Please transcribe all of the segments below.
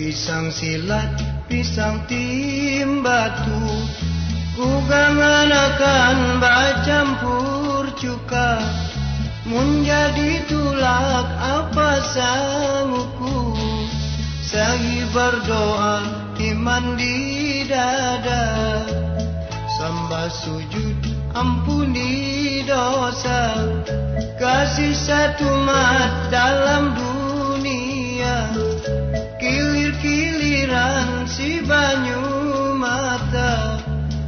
Pisang silat, pisang tim batu. Kugangan akan bacampur cuka. Menjadi tulak apa sangguku Sagi berdoa iman di dada. Sembah sujud ampuni dosa. Kasih satu mat dalam dunia si banyu mata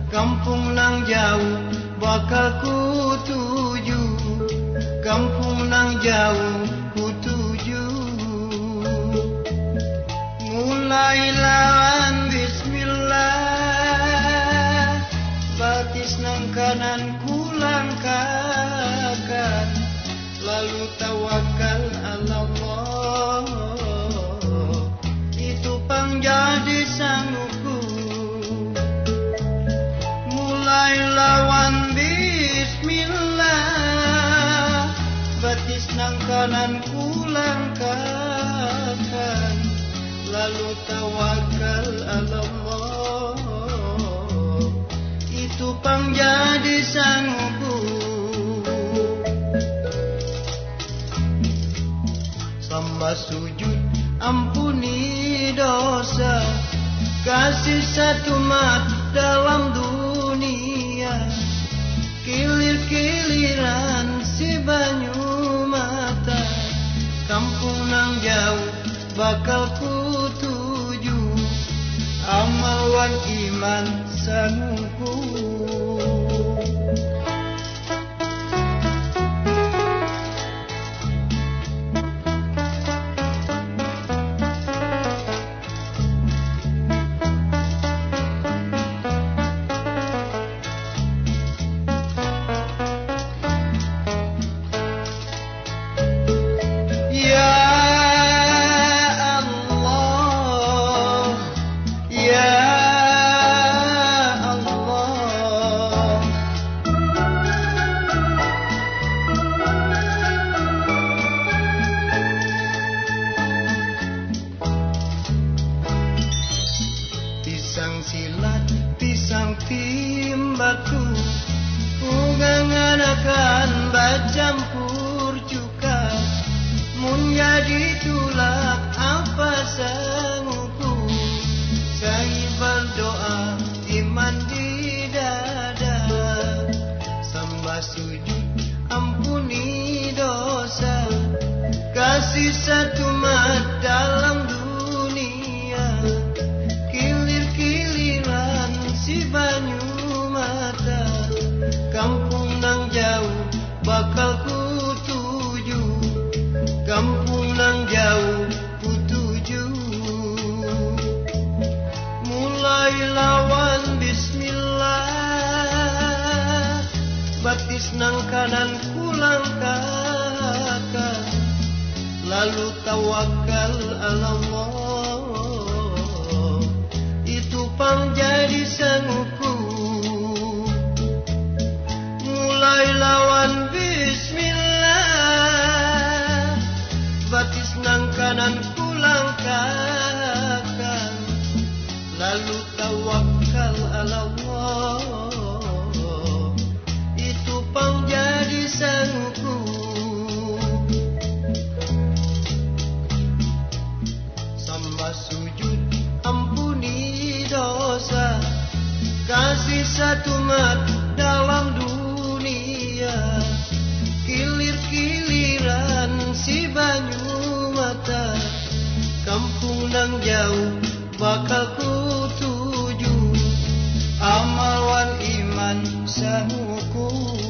Kampung nang jauh bakal ku tuju Kampung nang jauh ku tuju Mulai lawan bismillah Batis nang kanan ku langkahkan Lalu tawakal Allah Itu pang sangguku Mulai lawan bismillah Batis nang kanan ku langkahkan Lalu tawakal Allah Itu pang jadi sangguku Samba sujud ampuni dosa Kasih satu mat dalam dunia. Kilir-kiliran si banyu mata. Kampung nang jauh bakal ku tuju Amawan iman sanguku pisang tim batu Ugangan akan bacampur cuka Menjadi tulak apa sangguku Saya berdoa iman di dada. Sembah sujud ampuni dosa. Kasih satu nang kanan ku langkahkan. Lalu tawakal Allah Itu pang tumat dalam dunia. Kilir-kiliran si banyu mata Kampung nang jauh bakal ku tuju Amal wan iman sahukum